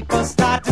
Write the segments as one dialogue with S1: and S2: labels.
S1: people start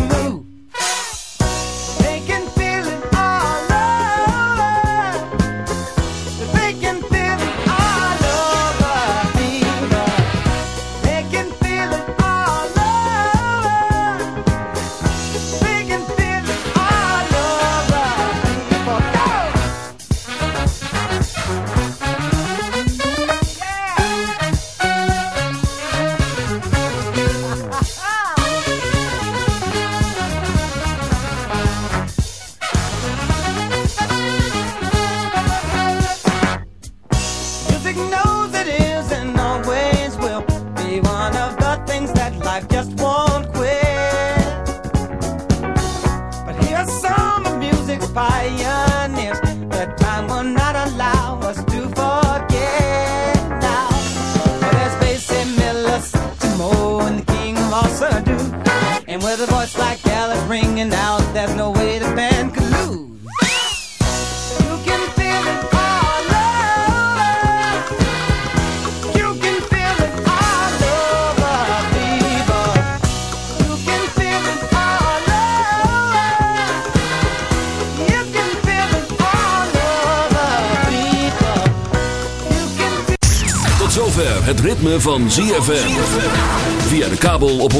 S2: van ZFM. Via de kabel op 104.5.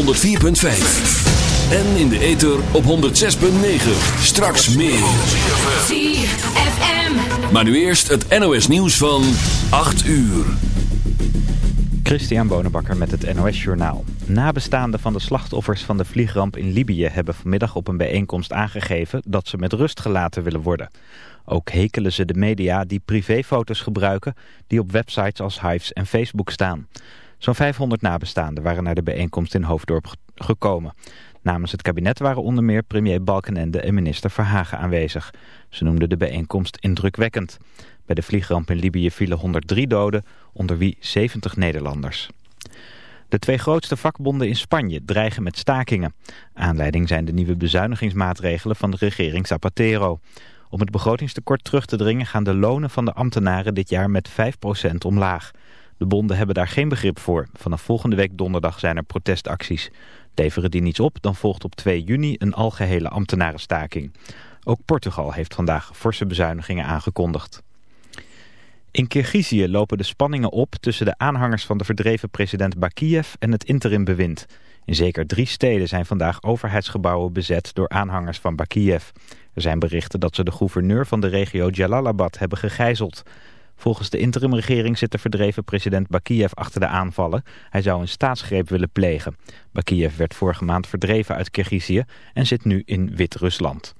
S2: En in de ether op 106.9. Straks meer.
S3: ZFM.
S2: Maar nu eerst het NOS nieuws van 8 uur.
S4: Christian Bonenbakker met het NOS Journaal. Nabestaanden van de slachtoffers van de vliegramp in Libië hebben vanmiddag op een bijeenkomst aangegeven dat ze met rust gelaten willen worden. Ook hekelen ze de media die privéfoto's gebruiken die op websites als Hives en Facebook staan. Zo'n 500 nabestaanden waren naar de bijeenkomst in Hoofddorp ge- gekomen. Namens het kabinet waren onder meer premier Balkenende en minister Verhagen aanwezig. Ze noemden de bijeenkomst indrukwekkend. Bij de vliegramp in Libië vielen 103 doden, onder wie 70 Nederlanders. De twee grootste vakbonden in Spanje dreigen met stakingen. Aanleiding zijn de nieuwe bezuinigingsmaatregelen van de regering Zapatero. Om het begrotingstekort terug te dringen gaan de lonen van de ambtenaren dit jaar met 5% omlaag. De bonden hebben daar geen begrip voor. Vanaf volgende week donderdag zijn er protestacties. Leveren die niets op, dan volgt op 2 juni een algehele ambtenarenstaking. Ook Portugal heeft vandaag forse bezuinigingen aangekondigd. In Kirgizië lopen de spanningen op tussen de aanhangers van de verdreven president Bakiev en het interimbewind. In zeker drie steden zijn vandaag overheidsgebouwen bezet door aanhangers van Bakiev. Er zijn berichten dat ze de gouverneur van de regio Jalalabad hebben gegijzeld. Volgens de interimregering zit de verdreven president Bakiev achter de aanvallen. Hij zou een staatsgreep willen plegen. Bakiev werd vorige maand verdreven uit Kirgizië en zit nu in Wit-Rusland.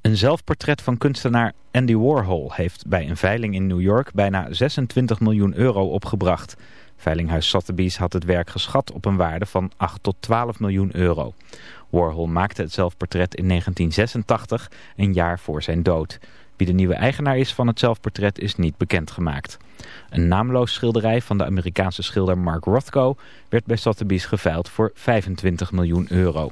S4: Een zelfportret van kunstenaar Andy Warhol heeft bij een veiling in New York bijna 26 miljoen euro opgebracht. Veilinghuis Sotheby's had het werk geschat op een waarde van 8 tot 12 miljoen euro. Warhol maakte het zelfportret in 1986, een jaar voor zijn dood. Wie de nieuwe eigenaar is van het zelfportret is niet bekendgemaakt. Een naamloos schilderij van de Amerikaanse schilder Mark Rothko werd bij Sotheby's geveild voor 25 miljoen euro.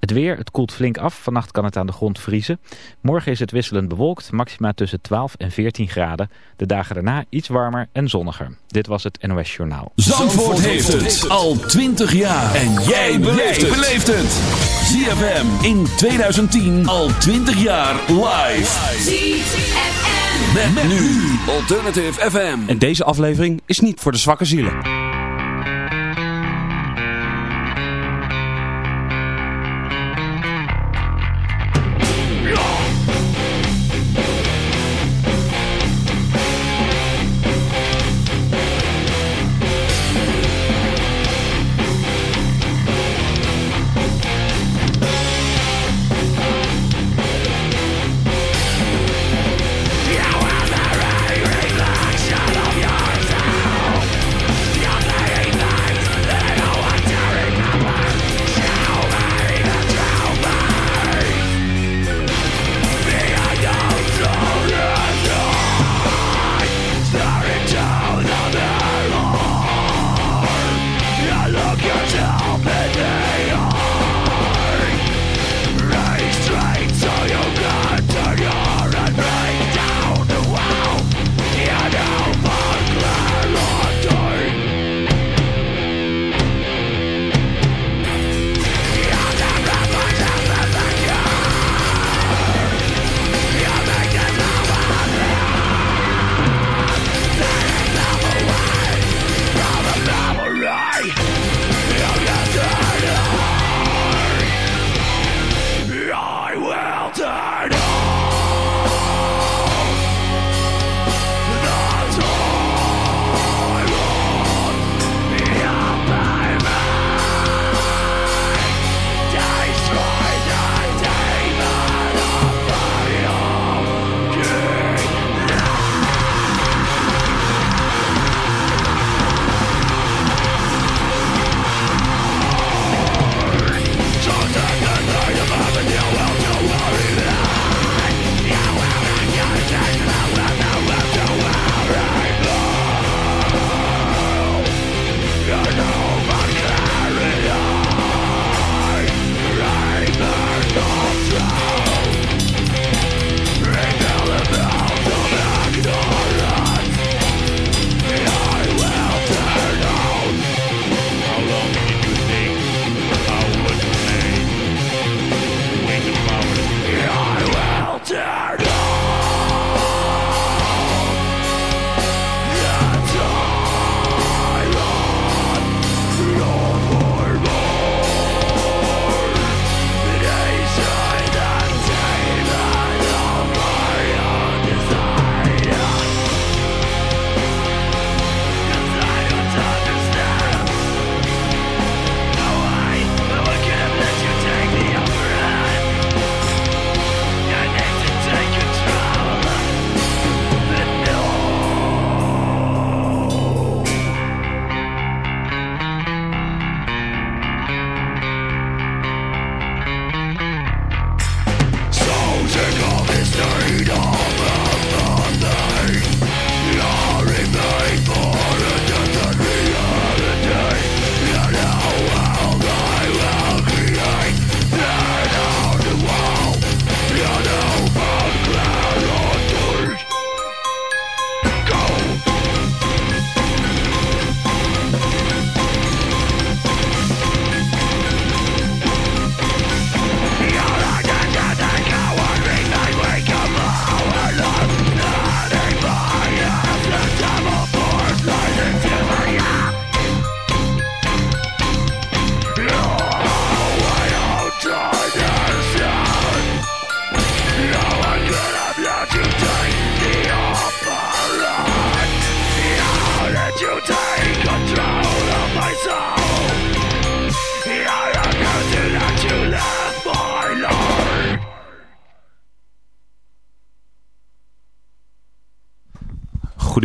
S4: Het weer, het koelt flink af. Vannacht kan het aan de grond vriezen. Morgen is het wisselend bewolkt, maxima tussen 12 en 14 graden. De dagen daarna iets warmer en zonniger. Dit was het NOS Journaal.
S2: Zandvoort heeft het al 20 jaar. En jij beleeft het. ZFM in 2010 al 20 jaar live.
S3: ZFM.
S2: Met, nu Alternative FM.
S5: En deze aflevering is niet voor de zwakke zielen.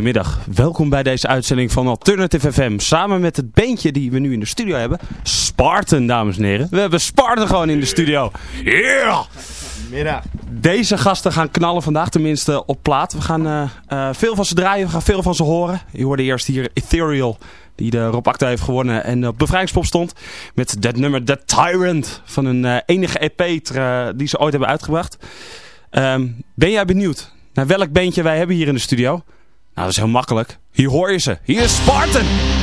S6: Goedemiddag. Welkom bij deze uitzending van Alternative FM. Samen met het beentje die we nu in de studio hebben. Spartan, dames en heren. We hebben Spartan gewoon in de studio. Yeah!
S7: Middag.
S6: Deze gasten gaan knallen vandaag, tenminste op plaat. We gaan uh, uh, veel van ze draaien, we gaan veel van ze horen. Je hoorde eerst hier Ethereal, die de Rob Acta heeft gewonnen en op bevrijdingspop stond. Met dat nummer The Tyrant van een uh, enige EP die ze ooit hebben uitgebracht. Um, ben jij benieuwd naar welk beentje wij hebben hier in de studio? Nou, dat is heel makkelijk. Hier hoor je ze. Hier is Spartan!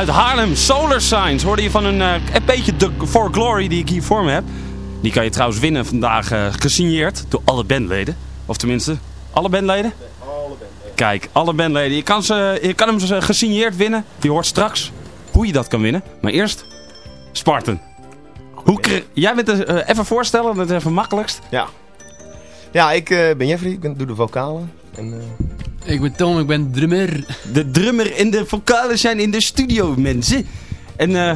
S6: Uit Haarlem, Solar Signs. Hoorde je van een uh, beetje The For Glory die ik hier voor me heb. Die kan je trouwens winnen vandaag uh, gesigneerd door alle bandleden. Of tenminste, alle bandleden? alle bandleden. Kijk, alle bandleden. Je kan, ze, je kan hem gesigneerd winnen. Je hoort straks hoe je dat kan winnen. Maar eerst, Spartan. Hoe Jij bent er, uh, even voorstellen, dat is even makkelijkst.
S7: Ja. Ja, ik ben Jeffrey, ik ben, doe de vocalen. En,
S8: ik ben Tom, ik ben drummer.
S6: De drummer en de vocalen zijn in de studio, mensen. En uh,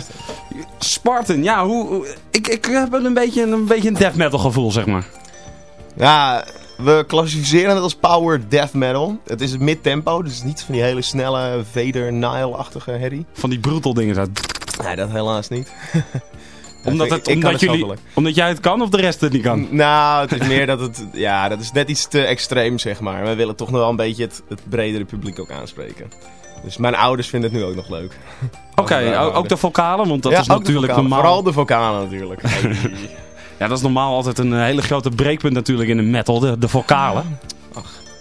S6: Spartan, ja, hoe, ik, ik heb een beetje, een beetje een death metal gevoel, zeg maar.
S7: Ja, We klassificeren het als power death metal. Het is mid-tempo, dus niet van die hele snelle Vader Nile-achtige herrie.
S5: Van die brutal dingen. Zo.
S7: Nee, dat helaas niet.
S5: Omdat, het,
S7: ik
S5: omdat, jullie, omdat jij het kan of de rest het niet kan?
S7: Nou, het is meer dat het... Ja, dat is net iets te extreem, zeg maar. We willen toch nog wel een beetje het, het bredere publiek ook aanspreken. Dus mijn ouders vinden het nu ook nog leuk.
S5: Oké, ook, de vocalen, want dat
S7: Ja,
S5: is natuurlijk
S7: vocalen.
S5: normaal.
S7: Vooral de vocalen natuurlijk.
S5: Ja, dat is normaal altijd een hele grote breekpunt natuurlijk in de metal, de, de vocalen.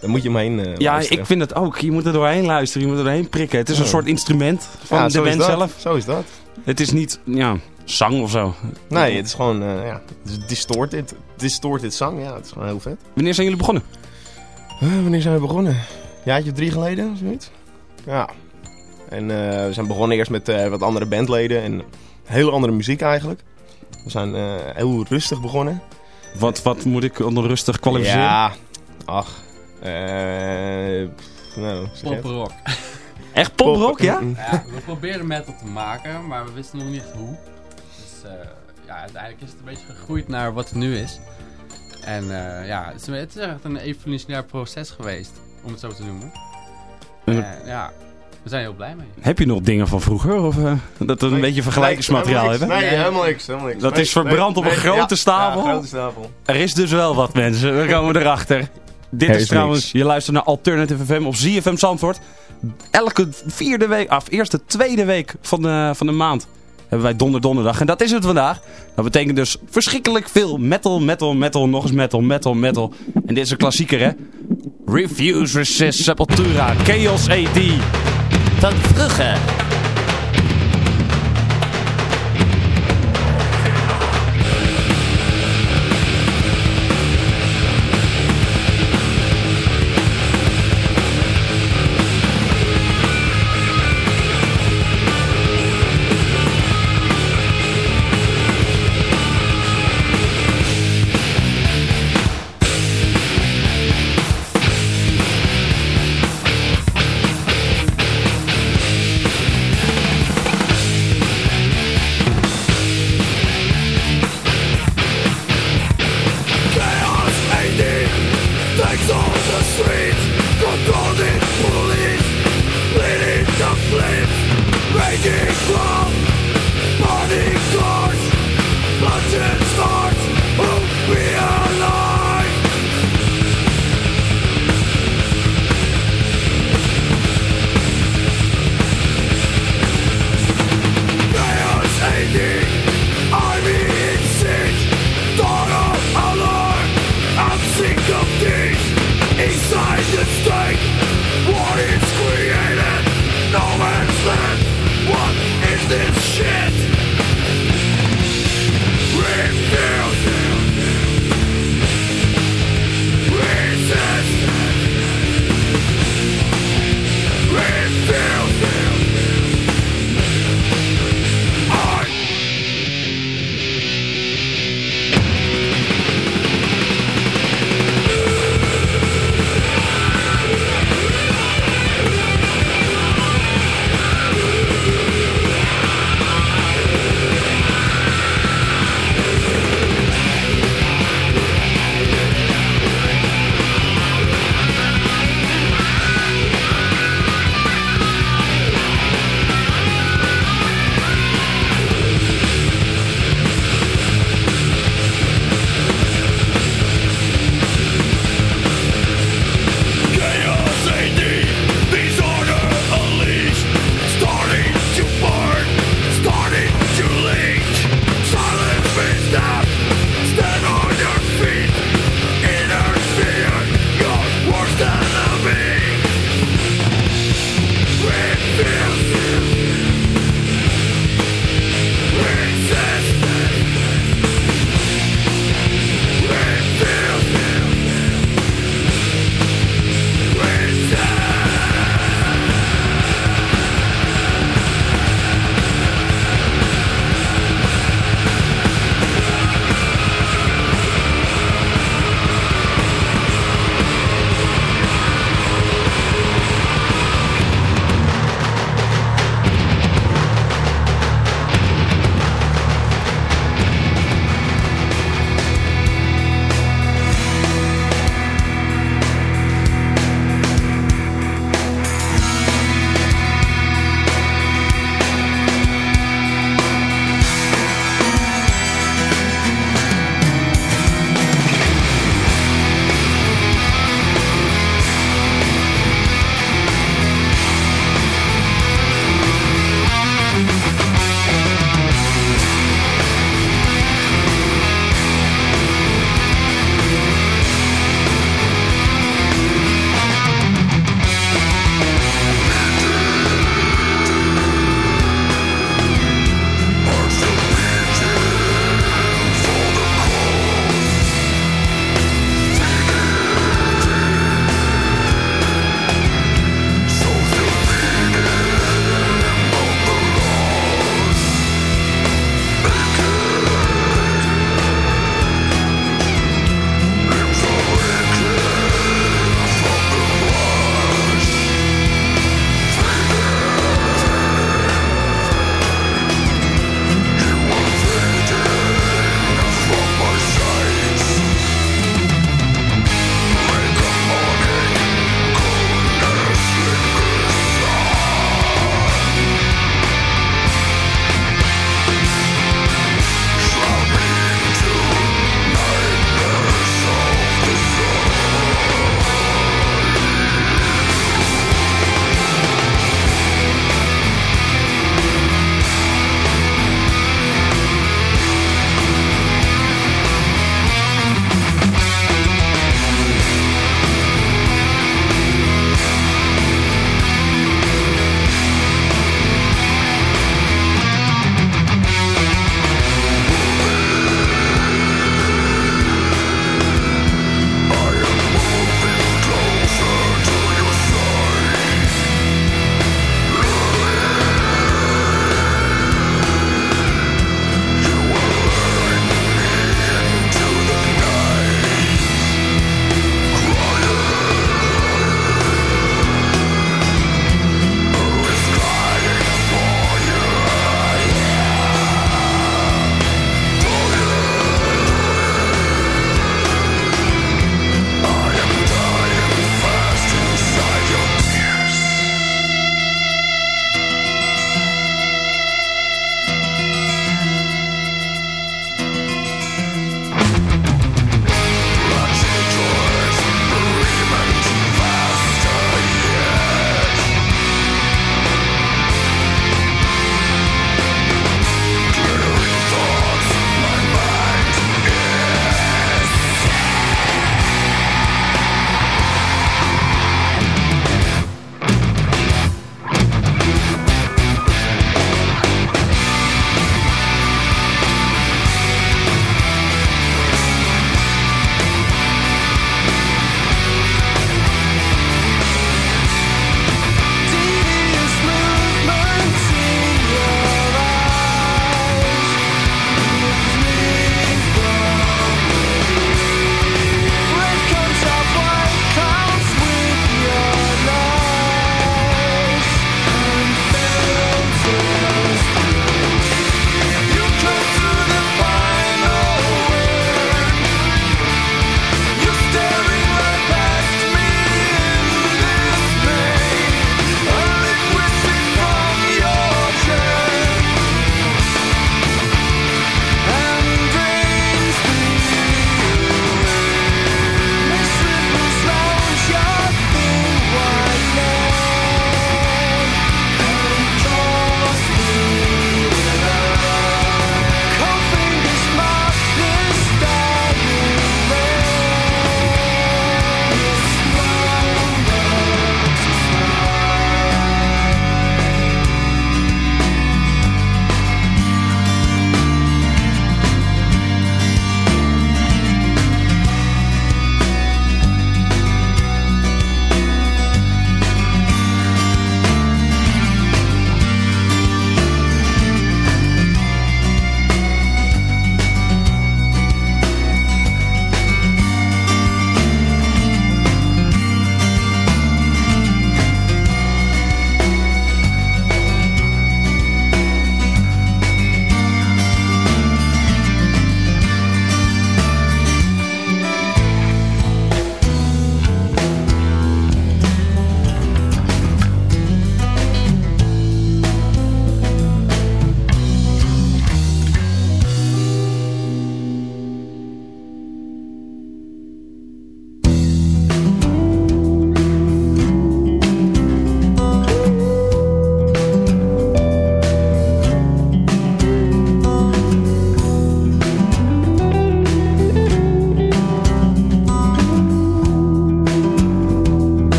S7: Daar moet je omheen eh
S5: Ja,
S7: luisteren.
S5: ik vind het ook. Je moet er doorheen luisteren, je moet er doorheen prikken. Het is een
S7: Ja.
S5: soort instrument van
S7: Ja,
S5: de band zelf.
S7: Zo is dat.
S5: Het is niet, ja, zang of zo.
S7: Nee, het is gewoon... eh ja, distorted. Distorted zang, ja. Het is gewoon heel vet.
S5: Wanneer zijn jullie begonnen?
S7: Eh, wanneer zijn we begonnen? Een jaartje of drie geleden, zoiets. Ja. En eh, we zijn begonnen eerst met eh, wat andere bandleden en hele andere muziek eigenlijk. We zijn eh, heel rustig begonnen.
S5: Wat, wat moet ik onder rustig kwalificeren?
S7: Ja, ach. eh nou.
S8: Poprock.
S5: Echt poprock, ja?
S7: Mm,
S8: Ja, we probeerden metal te maken, maar we wisten nog niet echt hoe. Dus eh, ja, uiteindelijk is het een beetje gegroeid naar wat het nu is. En eh, ja, het is, het is echt een evolutionair proces geweest, om het zo te noemen.
S5: En-
S8: En ja, we zijn heel blij mee.
S5: Heb je nog dingen van vroeger? Of eh, dat we een
S7: Nee,
S5: beetje vergelijkingsmateriaal
S7: nee,
S5: hebben?
S7: Nee, helemaal niks. Helemaal niks.
S5: Dat
S7: Nee,
S5: is verbrand op een grote
S7: ja,
S5: stapel?
S7: Ja, grote stapel.
S5: Er is dus wel wat mensen, we komen erachter. Dit is,
S4: is
S5: trouwens,
S4: niks.
S5: je luistert naar Alternative FM op ZFM Zandvoort. Elke vierde week, af eerste, tweede week van de, van de maand hebben wij Donder Donderdag. En dat is het vandaag. Dat betekent dus verschrikkelijk veel metal, metal, metal, nog eens metal, metal, metal. En dit is een klassieker hè. Refuse, Resist, Sepultura, Chaos AD. Van vroeger.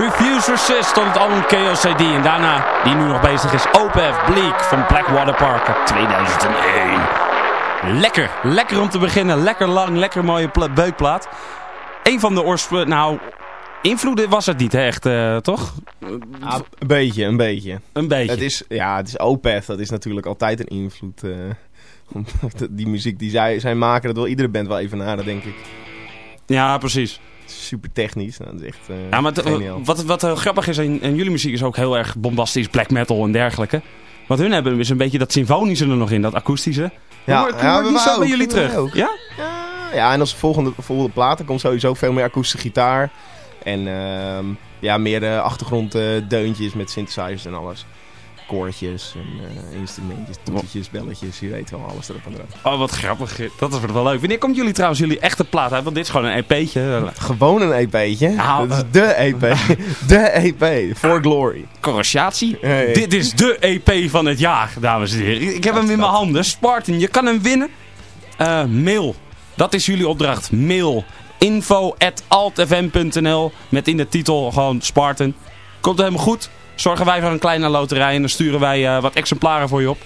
S5: Refuse Resist het album KOCD. En daarna, die nu nog bezig is, OPF Bleak van Blackwater Park uit 2001. Lekker, lekker om te beginnen. Lekker lang, lekker mooie beukplaat. Een van de oorsprong... Nou, invloeden was het niet echt, uh, toch?
S7: Ah, een beetje, een beetje.
S5: Een beetje.
S7: Het is, ja, het is OPF. Dat is natuurlijk altijd een invloed. Uh, die muziek die zij, zij maken, dat wil iedere band wel even naden, denk ik.
S5: Ja, precies
S7: super technisch. Nou, dat is echt uh,
S5: ja, maar Wat, wat uh, grappig is, en, jullie muziek is ook heel erg bombastisch, black metal en dergelijke. Wat hun hebben is een beetje dat symfonische er nog in, dat akoestische. Ja, hoe, ja, die zo bij jullie terug? Ja?
S7: ja? Ja, en als volgende, volgende platen komt sowieso veel meer akoestische gitaar. En uh, ja, meer achtergronddeuntjes met synthesizers en alles koortjes en uh, instrumentjes, toetjes, belletjes, je weet wel, alles erop en eraan.
S5: Oh, wat grappig. Dat is wel leuk. Wanneer komt jullie trouwens jullie echte plaat uit? Want dit is gewoon een EP'tje.
S7: Gewoon een EP'tje? Nou, dat is de EP. de EP. For Glory.
S5: Corrosatie. Dit is de EP van het jaar, dames en heren. Ik heb hem in mijn handen. Spartan, je kan hem winnen. Uh, mail. Dat is jullie opdracht. Mail. Info at altfm.nl Met in de titel gewoon Spartan. Komt helemaal goed? Zorgen wij voor een kleine loterij en dan sturen wij uh, wat exemplaren voor je op.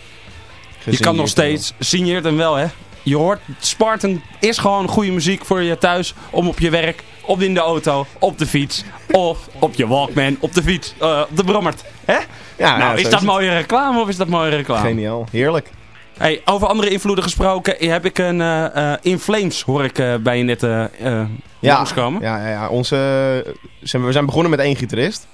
S5: je kan nog steeds, signeert hem wel hè. Je hoort, Spartan is gewoon goede muziek voor je thuis, om op je werk, op in de auto, op de fiets, of op je Walkman, op de fiets, uh, op de brommert. Hè? Ja, nou, is dat mooie reclame of is dat mooie reclame?
S7: Geniaal, heerlijk.
S5: Hey, over andere invloeden gesproken, heb ik een uh, In Flames, hoor ik bij je net uh,
S7: ja, komen. Ja, ja, ja. Onze, we zijn begonnen met één gitarist.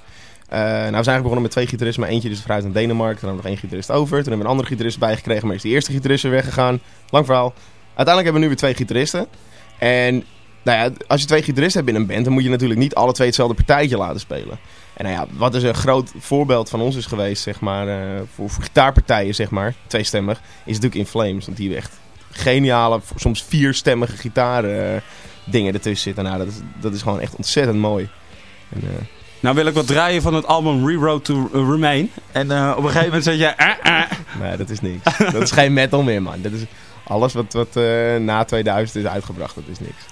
S7: Uh, nou, we zijn eigenlijk begonnen met twee gitaristen, maar eentje is vooruit naar Denemarken. Toen hebben we nog één gitarist over. Toen hebben we een andere gitarist bijgekregen, maar is de eerste gitarist weer weggegaan. Lang verhaal. Uiteindelijk hebben we nu weer twee gitaristen. En nou ja, als je twee gitaristen hebt in een band, dan moet je natuurlijk niet alle twee hetzelfde partijtje laten spelen. En nou ja, wat is een groot voorbeeld van ons is geweest, zeg maar, uh, voor, gitaarpartijen, zeg maar, tweestemmig, is natuurlijk In Flames. Want die hebben echt geniale, soms vierstemmige gitaar uh, dingen ertussen zitten. Nou, dat is, dat is gewoon echt ontzettend mooi. En,
S5: nou wil ik wat draaien van het album Reroad to Remain. En uh, op een gegeven moment zeg je... Uh.
S7: Nee, dat is niks. dat is geen metal meer, man. Dat is alles wat, wat uh, na 2000 is uitgebracht, dat is niks.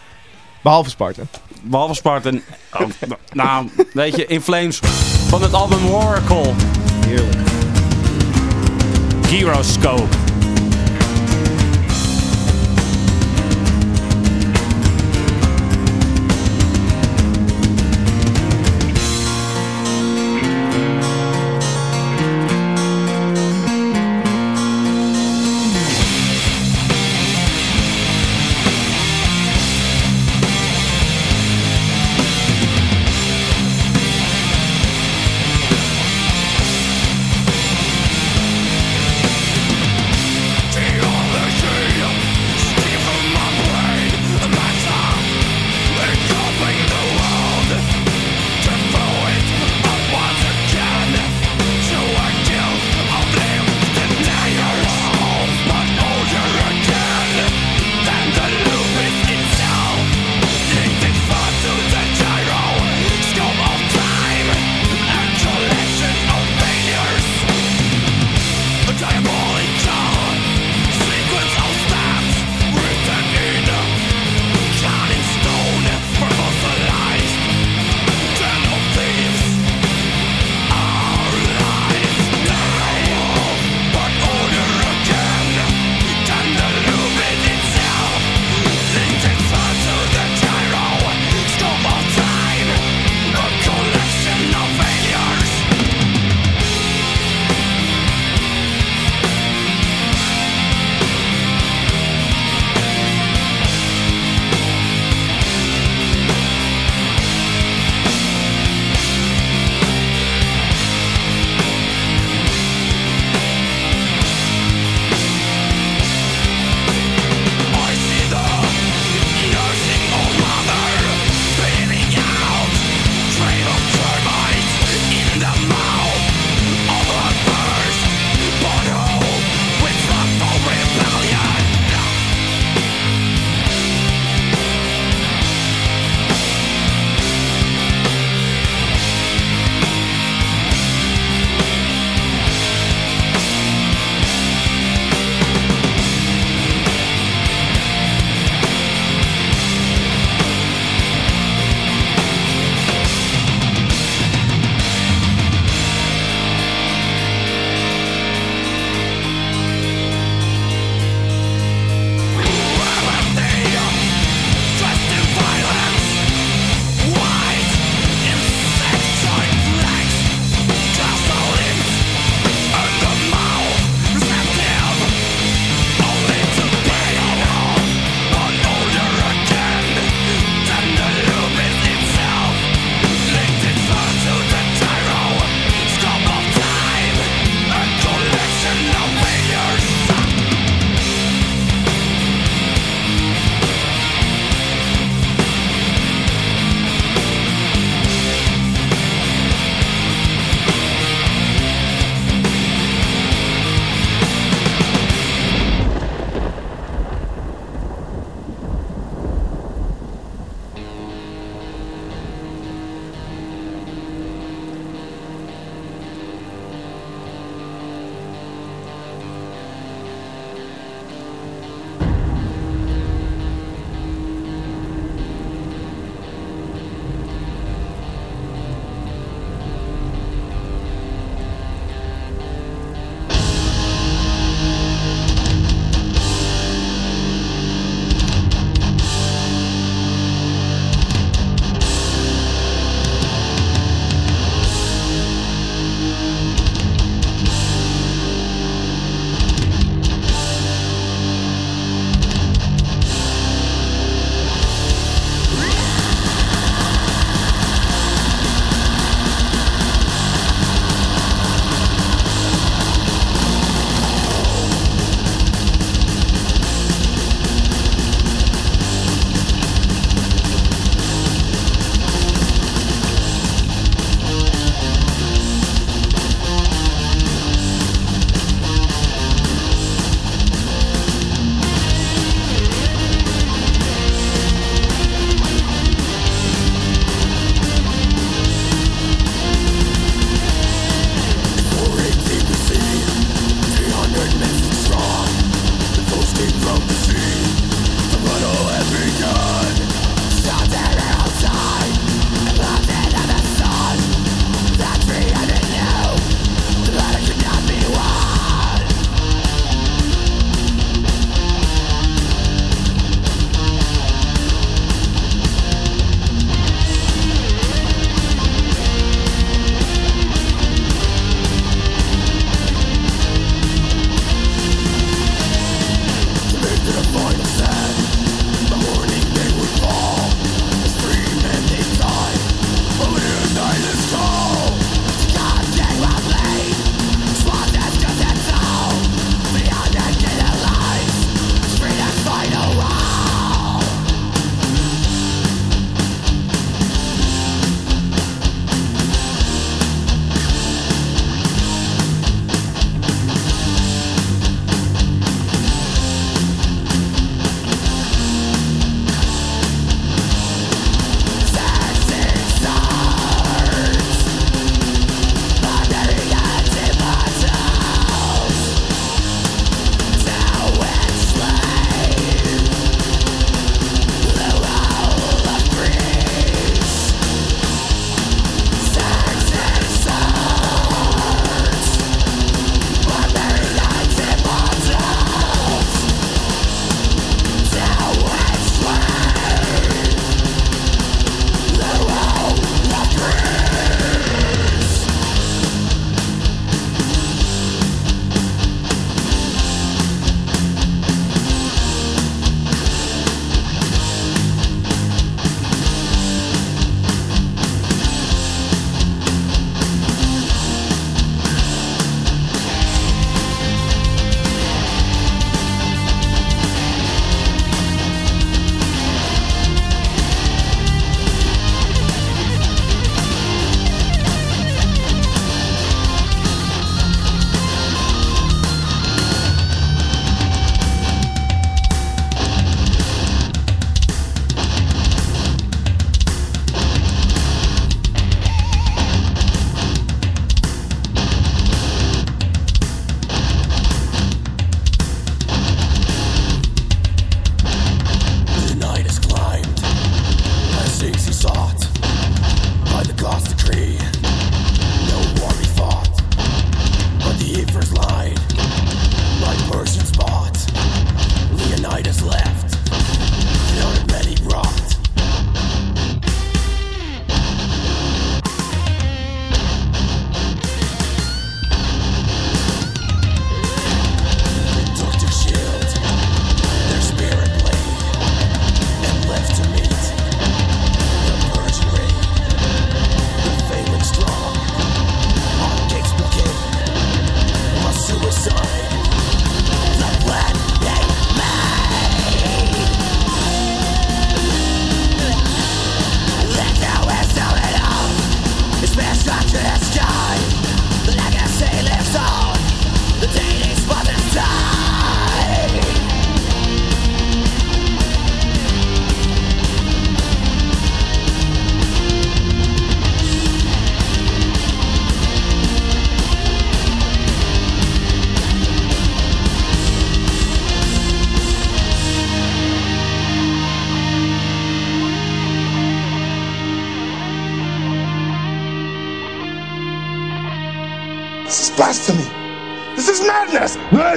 S7: Behalve Spartan.
S5: Behalve Spartan. Oh, nou, weet je, In Flames van het album Oracle.
S7: Heerlijk.
S5: Gyroscope.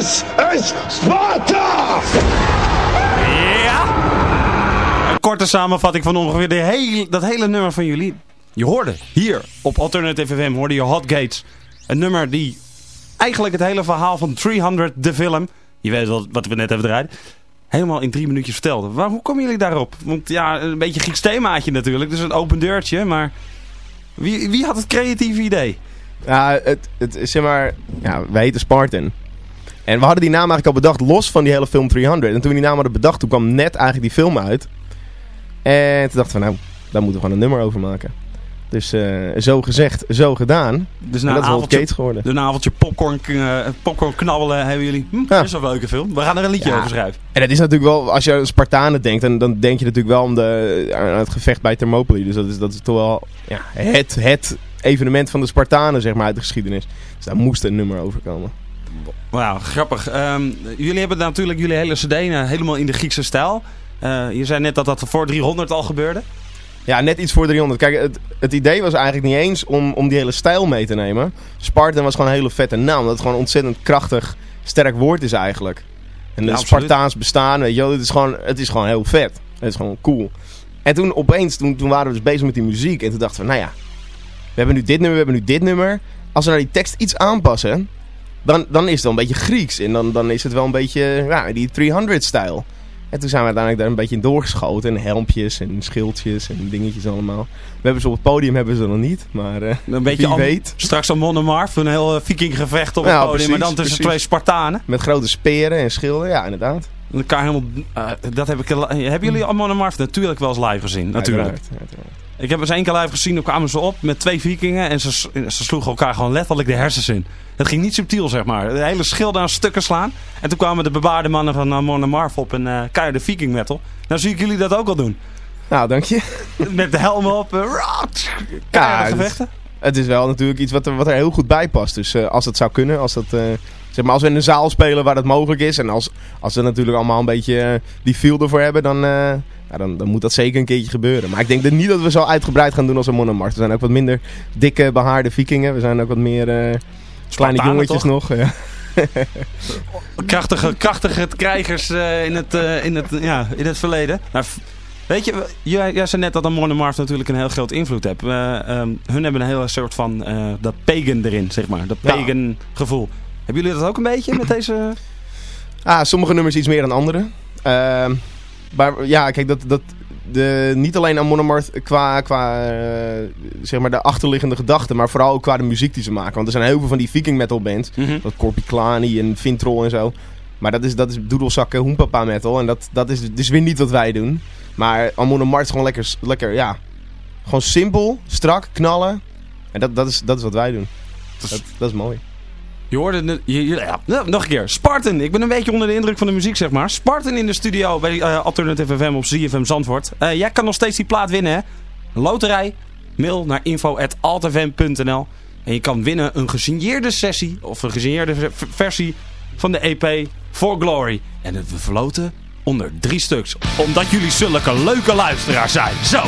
S9: This is Sparta!
S5: Ja! Een korte samenvatting van ongeveer de hele, dat hele nummer van jullie. Je hoorde hier op Alternative FM hoorde je Hot Gates. Een nummer die eigenlijk het hele verhaal van 300 de film, je weet wel wat we net hebben draaid, helemaal in drie minuutjes vertelde. Waar, hoe komen jullie daarop? Want ja, een beetje Grieks themaatje natuurlijk, dus een open deurtje, maar wie, wie had het creatieve idee?
S7: Ja, het, het zeg maar... Ja, wij heten Spartan. En we hadden die naam eigenlijk al bedacht los van die hele film 300. En toen we die naam hadden bedacht, toen kwam net eigenlijk die film uit. En toen dachten we, nou, daar moeten we gewoon een nummer over maken. Dus eh, zo gezegd, zo gedaan.
S5: Dus na
S7: dat is
S5: avondje,
S7: Gates geworden.
S5: dus een avondje popcorn, eh, popcorn knabbelen hebben jullie, hm,
S7: Ja.
S5: is wel een leuke film. We gaan er een liedje
S7: Ja.
S5: over schrijven.
S7: En dat is natuurlijk wel, als je aan Spartanen denkt, dan, dan denk je natuurlijk wel om de, aan het gevecht bij Thermopylae. Dus dat is, dat is toch wel ja, het, het evenement van de Spartanen, zeg maar, uit de geschiedenis. Dus daar moest een nummer over komen.
S5: Wauw, grappig. Ehm, jullie hebben natuurlijk jullie hele cd eh, helemaal in de Griekse stijl. Eh, je zei net dat dat voor 300 al gebeurde.
S7: Ja, net iets voor 300. Kijk, het, het idee was eigenlijk niet eens om, om die hele stijl mee te nemen. Spartan was gewoon een hele vette naam. Dat het gewoon een ontzettend krachtig, sterk woord is eigenlijk. En
S5: Ja,
S7: het. Spartaans bestaan, weet je wel, het is, gewoon, het is gewoon heel vet. Het is gewoon cool. En toen opeens, toen, toen waren we dus bezig met die muziek. En toen dachten we, nou ja, we hebben nu dit nummer, we hebben nu dit nummer. Als we nou die tekst iets aanpassen, dan, dan is het wel een beetje Grieks. En dan, dan is het wel een beetje ja, die 300-stijl. En toen zijn we uiteindelijk daar een beetje in doorgeschoten. En helmpjes en schildjes en dingetjes allemaal. We hebben ze op het podium hebben ze nog niet. Maar eh,
S5: Een beetje
S7: wie weet.
S5: Straks een Monnemarf, een heel uh, vikinggevecht op het
S7: Ja,
S5: podium.
S7: precies,
S5: maar dan tussen
S7: precies.
S5: twee Spartanen.
S7: Met grote speren en schilden. Ja, inderdaad.
S5: Elkaar helemaal... eh, dat heb ik, hebben jullie al Monnemarf natuurlijk wel eens live gezien? Natuurlijk.
S7: Uiteraard, uiteraard.
S5: Ik heb eens één keer live gezien, dan kwamen ze op met twee vikingen en ze, ze sloegen elkaar gewoon letterlijk de hersens in. Het ging niet subtiel, zeg maar. De hele schilden aan stukken slaan. En toen kwamen de bebaarde mannen van uh, Monnemarf op en uh, keiharde viking metal. Nou zie ik jullie dat ook al doen.
S7: Nou, dank je.
S5: Met de helm op. Uh,
S7: Ja,
S5: gevechten.
S7: Het is wel natuurlijk iets wat er, wat er heel goed bij past. Dus eh, als het zou kunnen, als, dat, eh, zeg maar, als we in een zaal spelen waar dat mogelijk is. En als, als we natuurlijk allemaal een beetje eh, die feel ervoor hebben, dan, eh, ja, dan, dan moet dat zeker een keertje gebeuren. Maar ik denk dat niet dat we zo uitgebreid gaan doen als een Monomart. We zijn ook wat minder dikke, behaarde vikingen. We zijn ook wat meer eh, kleine jongetjes
S5: toch?
S7: nog. Ja.
S5: Krachtige, krachtige krijgers uh, in, het, uh, in, het, ja, in het verleden. Nou, weet je, jij, jij zei net dat een Monomorph natuurlijk een heel groot invloed heeft. Um, hun hebben een hele soort van dat pagan erin, zeg maar. Dat pagan ja. gevoel. Hebben jullie dat ook een beetje met deze...
S7: Ah, sommige nummers iets meer dan andere. Uh, maar ja, kijk, dat, dat, de, niet alleen aan Monomarth qua, qua uh, zeg maar de achterliggende gedachten, maar vooral ook qua de muziek die ze maken. Want er zijn heel veel van die viking metal bands, mm -hmm. dat Corpiclani en Vintrol en zo. Maar dat is, dat is doedelzakken hoenpapa metal en dat, dat is dus weer niet wat wij doen. Maar Amon Mart is gewoon lekker, lekker, ja, gewoon simpel, strak, knallen. En dat, dat, is, dat is wat wij doen. Dat, dat is mooi.
S5: Je hoorde, je, ja, nog een keer. Spartan. Ik ben een beetje onder de indruk van de muziek, zeg maar. Spartan in de studio bij uh, Alternative FM op ZFM Zandvoort. Uh, jij kan nog steeds die plaat winnen, hè? Loterij. Mail naar info.altfm.nl En je kan winnen een gesigneerde sessie of een gesigneerde versie van de EP For Glory. En we verloten onder drie stuks. Omdat jullie zulke leuke luisteraars zijn. Zo!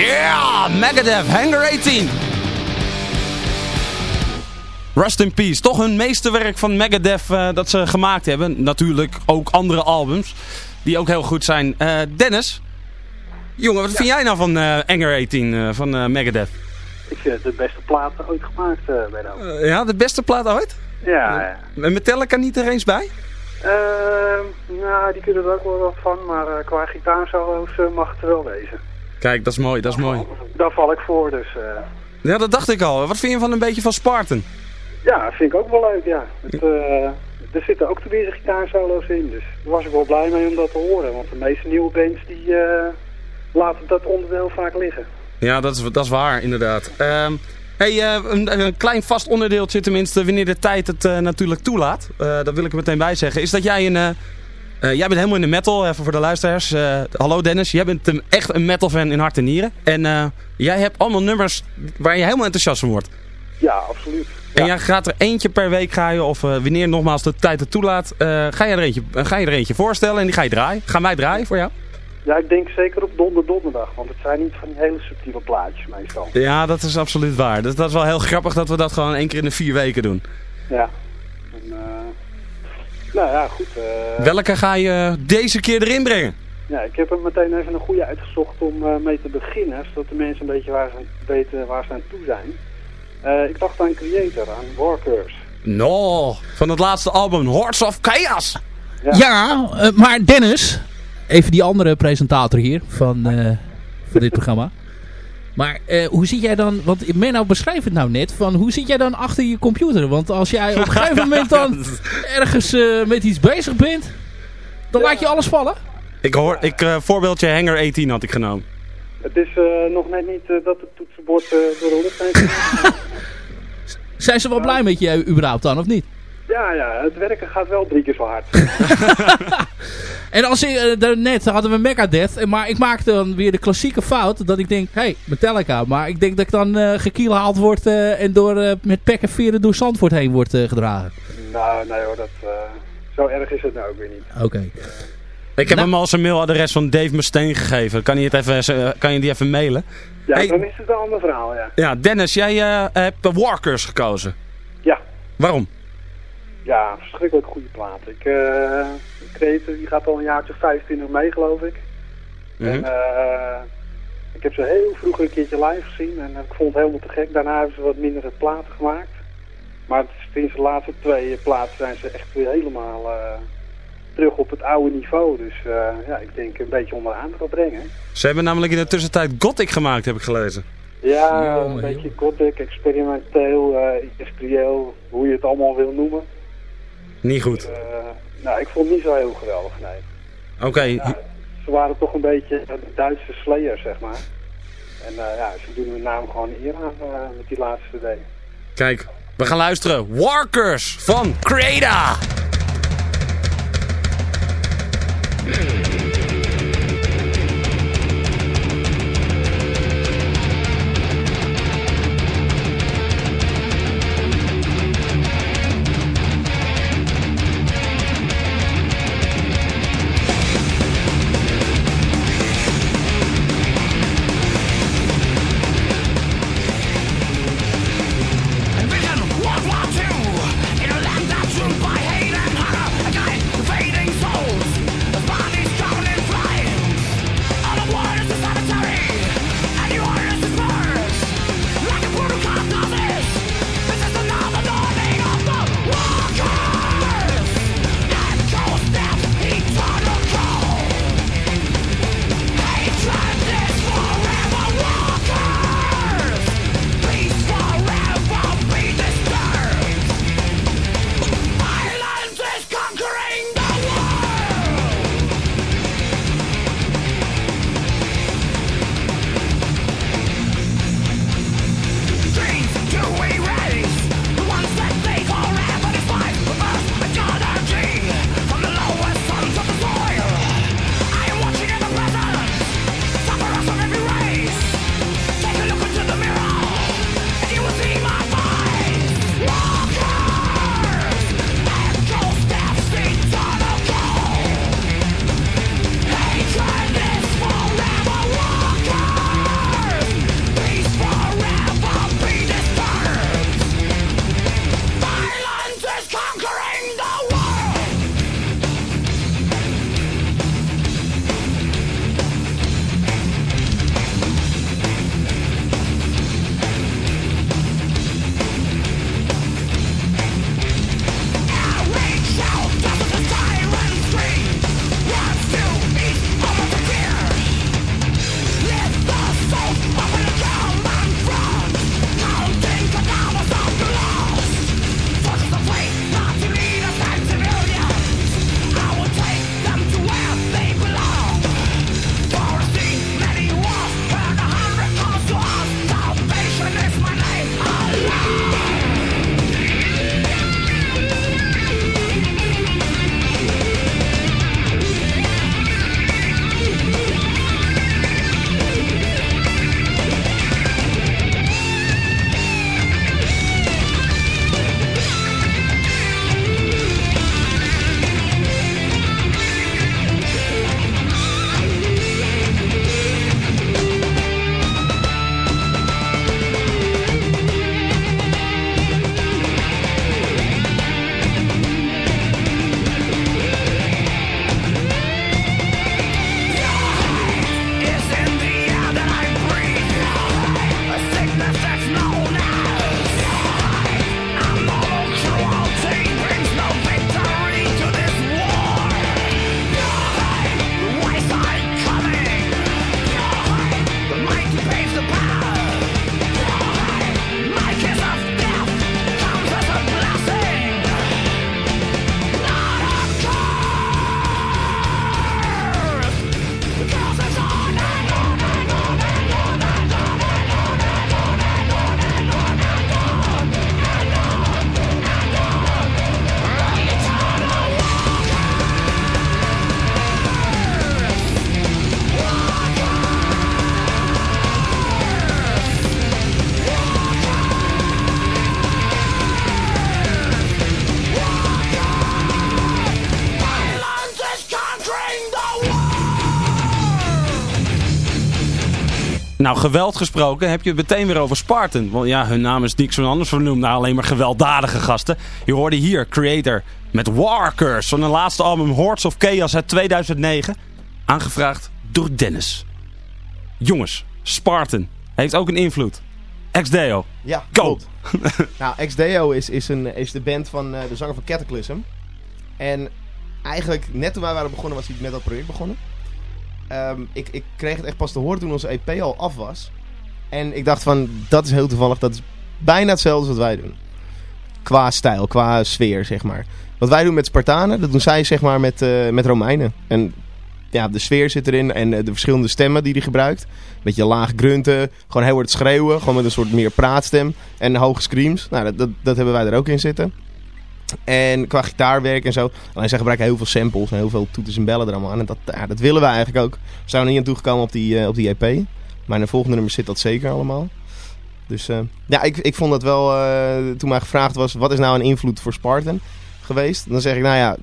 S5: Yeah, Megadeth, Hangar 18. Rust in Peace. Toch hun meesterwerk van Megadeth uh, dat ze gemaakt hebben. Natuurlijk ook andere albums. Die ook heel goed zijn. Uh, Dennis. Jongen, wat ja. vind jij nou van uh, Hangar 18 van Megadeth?
S10: Ik vind het de beste plaat ooit gemaakt, uh,
S5: ja, de beste plaat ooit?
S10: Ja. ja.
S5: En Metallica niet er eens bij?
S10: nou, die kunnen er ook wel wat van. Maar qua gitaarsolo's mag het er wel wezen.
S5: Kijk, dat is mooi, dat is mooi.
S10: Daar val ik voor, dus...
S5: Ja, dat dacht ik al. Wat vind je van een beetje van Spartan?
S10: Ja, vind ik ook wel leuk, ja. Het, uh, er zitten ook deze gitaarsolo's in, dus daar was ik wel blij mee om dat te horen. Want de meeste nieuwe bands die uh, laten dat onderdeel vaak liggen.
S5: Ja, dat is, dat is waar, inderdaad. Um, hey, een, een, klein vast onderdeeltje tenminste, wanneer de tijd het natuurlijk toelaat. dat wil ik er meteen bij zeggen. Is dat jij een... jij bent helemaal in de metal, even voor de luisteraars. hallo Dennis, jij bent een, echt een metal fan in hart en nieren. En jij hebt allemaal nummers waar je helemaal enthousiast van wordt.
S10: Ja, absoluut.
S5: En jij gaat er eentje per week ga je, of uh, wanneer nogmaals de tijd het toelaat, uh, ga, je er eentje, uh, ga je er eentje voorstellen en die ga je draaien. Gaan wij draaien voor jou?
S10: Ja, ik denk zeker op donder donderdag, want het zijn niet van die hele subtiele plaatjes meestal.
S5: Ja, dat is absoluut waar. Dat, dat is wel heel grappig dat we dat gewoon één keer in de vier weken doen.
S10: Ja. En, nou ja, goed.
S5: Welke ga je deze keer erin brengen?
S10: Ja, ik heb er meteen even een goede uitgezocht om mee te beginnen, zodat de mensen een beetje waar ze, weten waar ze aan toe zijn. Uh, ik dacht aan Creator, aan Workers.
S5: No, van het laatste album, Hordes of Chaos.
S11: Ja, ja uh, maar Dennis, even die andere presentator hier van, uh, van dit programma. Maar hoe zit jij dan, want Menno beschrijft het nou net, van hoe zit jij dan achter je computer? Want als jij op een gegeven moment dan ergens met iets bezig bent, dan ja. laat je alles vallen.
S5: Ik hoor, ik, voorbeeldje Hanger 18 had ik genomen.
S10: Het is uh, nog net niet uh, dat het toetsenbord uh, door de lucht heen
S11: Zijn ze wel blij met je überhaupt dan, of niet?
S10: Ja, ja, het werken gaat wel drie keer zo hard.
S11: en als ik, net hadden we Megadeth, maar ik maakte dan weer de klassieke fout dat ik denk, hé, hey, Metallica. Maar ik denk dat ik dan uh, gekielhaald word en door, met pek en veren door Zandvoort heen wordt gedragen.
S10: Nou, nee hoor, dat, zo erg is het nou ook weer niet.
S11: Oké. Okay.
S5: Ik heb nou. hem al zijn mailadres van Dave Mustaine gegeven. Kan je, het even, kan je die even mailen?
S10: Ja, hey, dan is het een ander verhaal, ja.
S5: Ja, Dennis, jij uh, hebt Walkers gekozen.
S10: Ja.
S5: Waarom?
S10: Ja, verschrikkelijk goede plaat. Ik, uh, Creator, die gaat al een jaartje 25 mee, geloof ik. Mm -hmm. En uh, ik heb ze heel vroeg een keertje live gezien en ik vond het helemaal te gek. Daarna hebben ze wat mindere platen gemaakt. Maar sinds de laatste twee platen zijn ze echt weer helemaal terug op het oude niveau. Dus uh, ja, ik denk een beetje onder aandacht brengen.
S5: Ze hebben namelijk in de tussentijd Gothic gemaakt, heb ik gelezen.
S10: Ja, een beetje Gothic, experimenteel, uh, industrieel, hoe je het allemaal wil noemen.
S5: Niet goed?
S10: Uh, nou, ik vond het niet zo heel geweldig, nee.
S5: Oké. Okay.
S10: Ze waren toch een beetje de Duitse Slayer, zeg maar. En ja, ze doen hun naam gewoon eer aan met die laatste CD.
S5: Kijk, we gaan luisteren. Workers van Creda. Nou, geweld gesproken, heb je het meteen weer over Spartan. Want ja, hun naam is niks van anders vernoemd naar alleen maar gewelddadige gasten. Je hoorde hier Creator met Warkers van hun laatste album Hordes of Chaos uit 2009. Aangevraagd door Dennis. Jongens, Spartan heeft ook een invloed. Ex-Deo.
S7: Ja,
S5: Go!
S7: nou, Ex-Deo is, is, een, is de band van eh, de zanger van Cataclysm. En eigenlijk, net toen wij waren begonnen, was hij met dat project begonnen. Ehm, ik, ik kreeg het echt pas te horen toen onze EP al af was. En ik dacht van, dat is heel toevallig. Dat is bijna hetzelfde als wat wij doen. Qua stijl, qua sfeer, zeg maar. Wat wij doen met Spartanen, dat doen zij zeg maar met, eh, met Romeinen. En ja, de sfeer zit erin en eh, de verschillende stemmen die hij gebruikt. Beetje laag grunten, gewoon heel hard schreeuwen. Gewoon met een soort meer praatstem en hoge screams. Nou, dat, dat, dat hebben wij er ook in zitten. En qua gitaarwerk en zo. Alleen zij gebruiken heel veel samples en heel veel toeters en bellen er allemaal aan. En dat, dat willen we eigenlijk ook. We zijn er niet aan toegekomen op die, eh, op die EP. Maar in de volgende nummer zit dat zeker allemaal. Dus eh, ja, ik, ik vond dat wel, eh, toen mij gevraagd was, wat is nou een invloed voor Spartan geweest? Dan zeg ik, nou ja,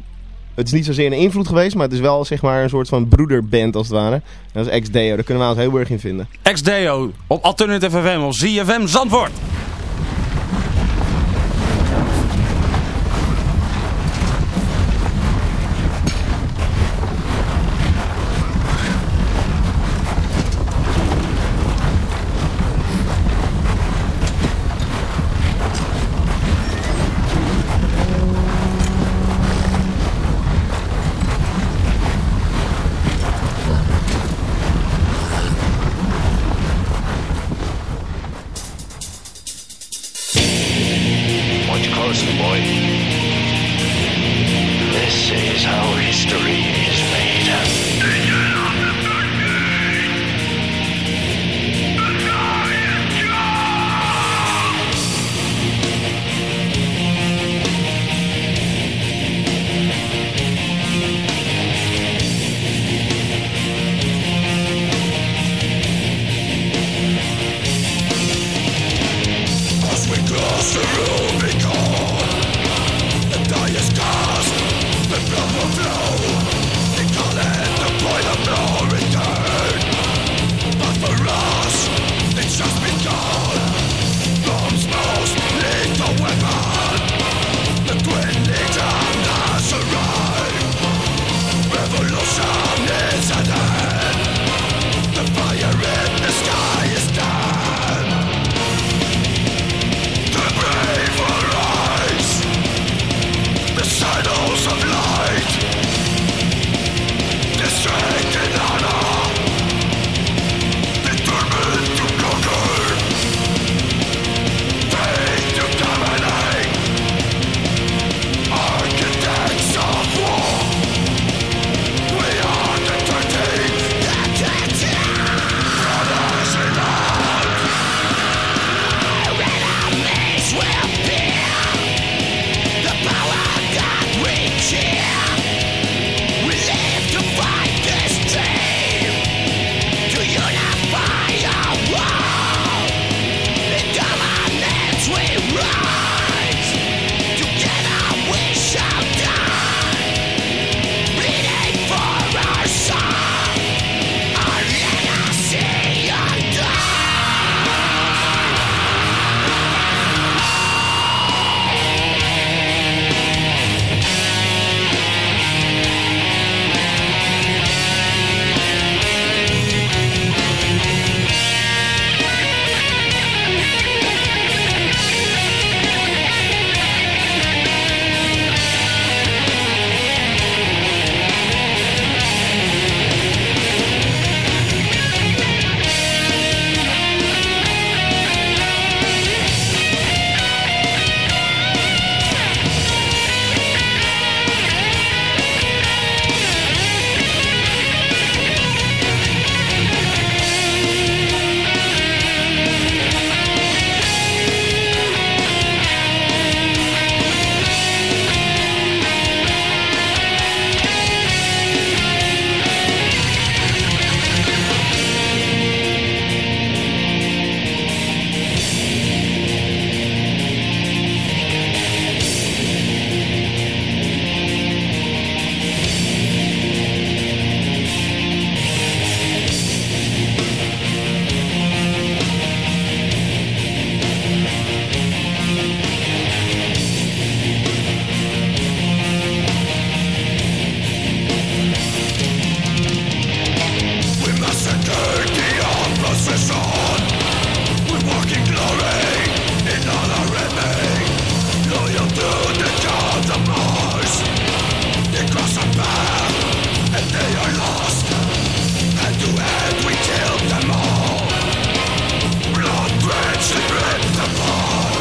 S7: het is niet zozeer een invloed geweest, maar het is wel zeg maar een soort van broederband als het ware. Dat is ex-Deo, daar kunnen we ons heel erg in vinden.
S5: Ex-Deo op Alternative FM of ZFM Zandvoort.
S12: boy. This is how history is.